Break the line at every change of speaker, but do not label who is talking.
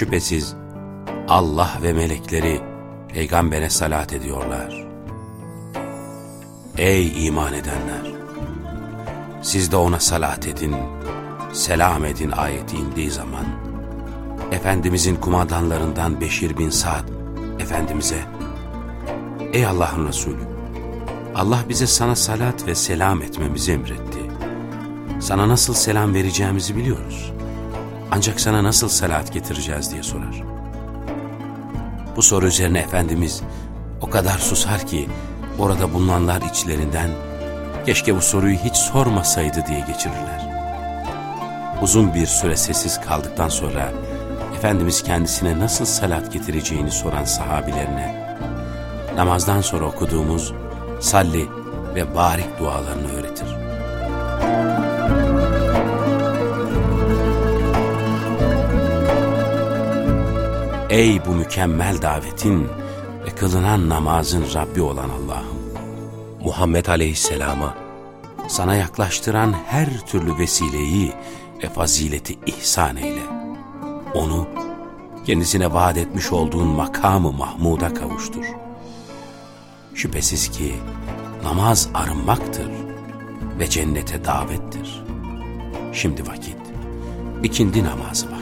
Şüphesiz Allah ve melekleri peygambere salat ediyorlar. Ey iman edenler! Siz de ona salat edin, selam edin ayeti indiği zaman, Efendimizin kumandanlarından Beşir bin Sa'd, Efendimiz'e, Ey Allah'ın Resulü! Allah bize sana salat ve selam etmemizi emretti. Sana nasıl selam vereceğimizi biliyoruz. Ancak sana nasıl salat getireceğiz diye sorar. Bu soru üzerine Efendimiz o kadar susar ki orada bulunanlar içlerinden keşke bu soruyu hiç sormasaydı diye geçirirler. Uzun bir süre sessiz kaldıktan sonra Efendimiz kendisine nasıl salat getireceğini soran sahabilerine namazdan sonra okuduğumuz salli ve barik dualarını öğretir. Ey bu mükemmel davetin ve kılınan namazın Rabbi olan Allah'ım! Muhammed Aleyhisselam'a sana yaklaştıran her türlü vesileyi ve fazileti ihsan eyle. Onu kendisine vaat etmiş olduğun makamı Mahmud'a kavuştur. Şüphesiz ki namaz arınmaktır ve cennete davettir. Şimdi vakit ikindi namazı var.